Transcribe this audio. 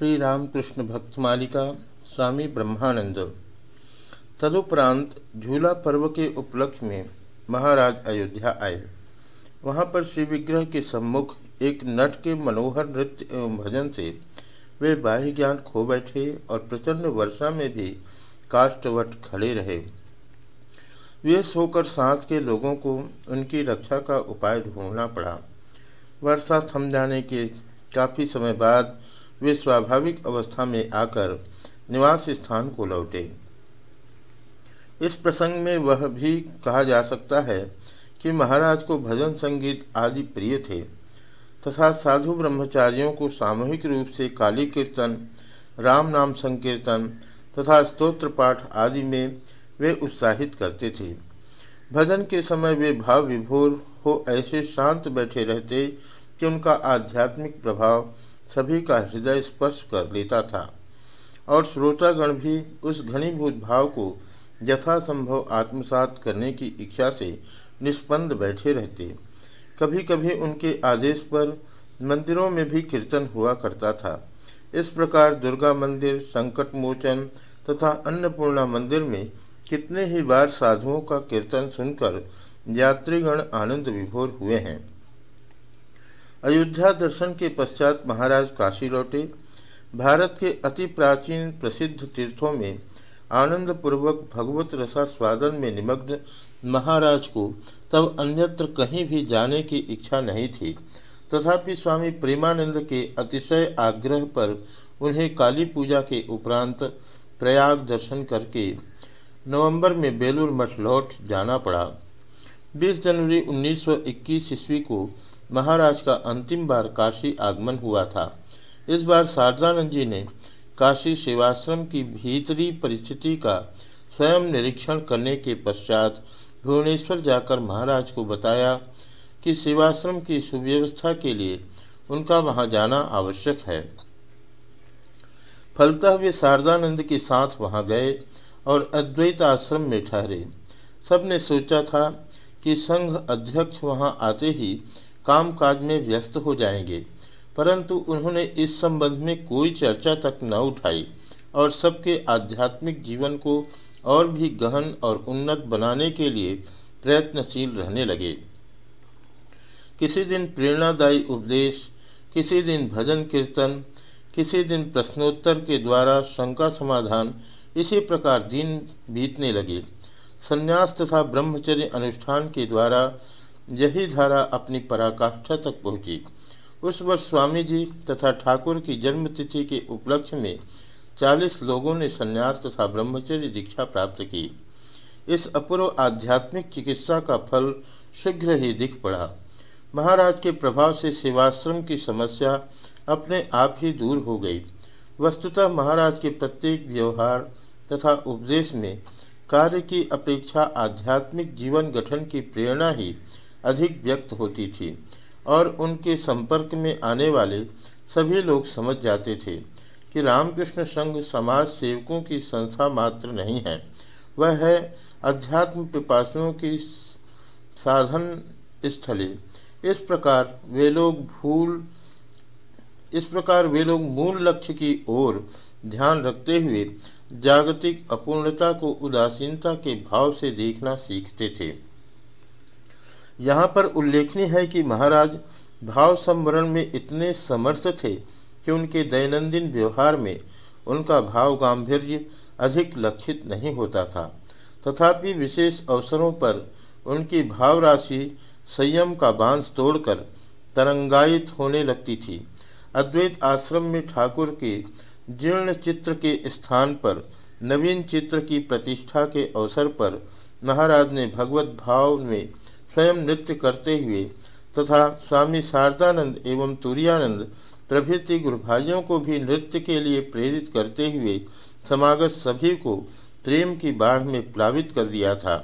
श्री रामकृष्ण भक्त मालिका स्वामी ब्रह्मानंद। तदुपरांत झूला पर्व के उपलक्ष्य में महाराज अयोध्या आए। वहाँ पर श्री विग्रह के सम्मुख एक नट के मनोहर नृत्य एवं भजन से वे बाह्य ज्ञान खो बैठे और प्रचंड वर्षा में भी काष्टवट खड़े रहे। वे सोकर सांस के लोगों को उनकी रक्षा का उपाय ढूंढना पड़ा। वर्षा थम जाने के काफ़ी समय बाद वे स्वाभाविक अवस्था में आकर निवास स्थान को लौटे। इस प्रसंग में वह भी कहा जा सकता है कि महाराज को भजन संगीत आदि प्रिय थे, तथा साधु ब्रह्मचारियों को सामूहिक रूप से काली कीर्तन, राम नाम संकीर्तन तथा स्तोत्र पाठ आदि में वे उत्साहित करते थे। भजन के समय वे भाव विभोर हो ऐसे शांत बैठे रहते कि उनका आध्यात्मिक प्रभाव सभी का हृदय स्पर्श कर लेता था। और श्रोतागण भी उस घनीभूत भाव को यथासंभव आत्मसात करने की इच्छा से निष्पन्द बैठे रहते। कभी कभी उनके आदेश पर मंदिरों में भी कीर्तन हुआ करता था। इस प्रकार दुर्गा मंदिर संकट मोचन तथा अन्नपूर्णा मंदिर में कितने ही बार साधुओं का कीर्तन सुनकर यात्रीगण आनंद विभोर हुए हैं। अयोध्या दर्शन के पश्चात महाराज काशी लौटे। भारत के अति प्राचीन प्रसिद्ध तीर्थों में आनंद पूर्वक भगवत रसा स्वादन में निमग्न महाराज को तब अन्यत्र कहीं भी जाने की इच्छा नहीं थी। तथापि स्वामी प्रेमानंद के अतिशय आग्रह पर उन्हें काली पूजा के उपरांत प्रयाग दर्शन करके नवंबर में बेलूर मठ लौट जाना पड़ा। 20 जनवरी 1921 ईस्वी को महाराज का अंतिम बार काशी आगमन हुआ था। इस बार शारदानंद जी ने काशी सेवाश्रम की भीतरी परिस्थिति का स्वयं निरीक्षण करने के पश्चात भुवनेश्वर जाकर महाराज को बताया कि सेवाश्रम की सुव्यवस्था के लिए उनका वहाँ जाना आवश्यक है। फलतः वे शारदानंद के साथ वहाँ गए और अद्वैत आश्रम में ठहरे। सबने सोचा था कि संघ अध्यक्ष वहाँ आते ही कामकाज में व्यस्त हो जाएँगे। परंतु उन्होंने इस संबंध में कोई चर्चा तक न उठाई और सबके आध्यात्मिक जीवन को और भी गहन और उन्नत बनाने के लिए प्रयत्नशील रहने लगे। किसी दिन प्रेरणादायी उपदेश, किसी दिन भजन कीर्तन, किसी दिन प्रश्नोत्तर के द्वारा शंका समाधान, इसी प्रकार दिन बीतने लगे। संन्यास तथा ब्रह्मचर्य अनुष्ठान के द्वारा यही धारा अपनी पराकाष्ठा तक पहुँची। उस वर्ष स्वामी जी तथा ठाकुर की जन्मतिथि के उपलक्ष्य में चालीस लोगों ने संन्यास तथा ब्रह्मचर्य दीक्षा प्राप्त की। इस अपूर्व आध्यात्मिक चिकित्सा का फल शीघ्र ही दिख पड़ा। महाराज के प्रभाव से सेवाश्रम की समस्या अपने आप ही दूर हो गई। वस्तुतः महाराज के प्रत्येक व्यवहार तथा उपदेश में कार्य की अपेक्षा आध्यात्मिक जीवन गठन की प्रेरणा ही अधिक व्यक्त होती थी और उनके संपर्क में आने वाले सभी लोग समझ जाते थे कि रामकृष्ण संघ समाज सेवकों की संस्था मात्र नहीं है। वह है अध्यात्म पिपासुओं की साधन स्थली। इस प्रकार वे लोग भूल, इस प्रकार वे लोग मूल लक्ष्य की ओर ध्यान रखते हुए जागतिक अपूर्णता को उदासीनता के भाव से देखना सीखते थे। यहाँ पर उल्लेखनीय है कि महाराज भाव संवरण में इतने समर्थ थे कि उनके दैनंदिन व्यवहार में उनका भाव गांधीर्य अधिक लक्षित नहीं होता था। तथापि विशेष अवसरों पर उनकी भाव राशि संयम का बाँस तोड़कर तरंगायित होने लगती थी। अद्वैत आश्रम में ठाकुर के जीर्ण चित्र के स्थान पर, नवीन चित्र की प्रतिष्ठा के अवसर पर महाराज ने भगवत भाव में स्वयं नृत्य करते हुए तथा स्वामी शारदानंद एवं तुरानंद प्रभृति गुरुभाइयों को भी नृत्य के लिए प्रेरित करते हुए समागत सभी को प्रेम की बाढ़ में प्लावित कर दिया था।